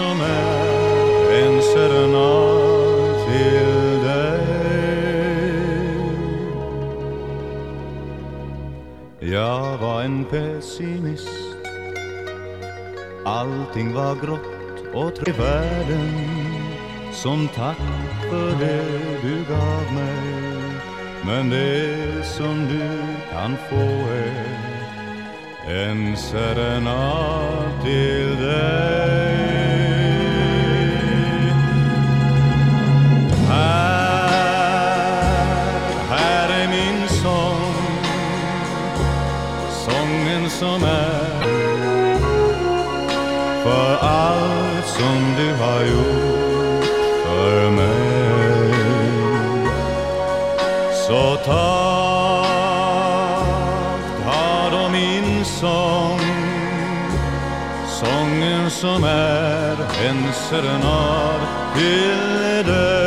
som är en serenad till dig. Jag var en pessimist. Allting var grått och trött i världen Som tack för det du gav mig. Men det som du kan få är en serenad till dig. Sången som är. För allt som du har gjort för mig. Så tack har då min sång Sången som är en serenad till dig.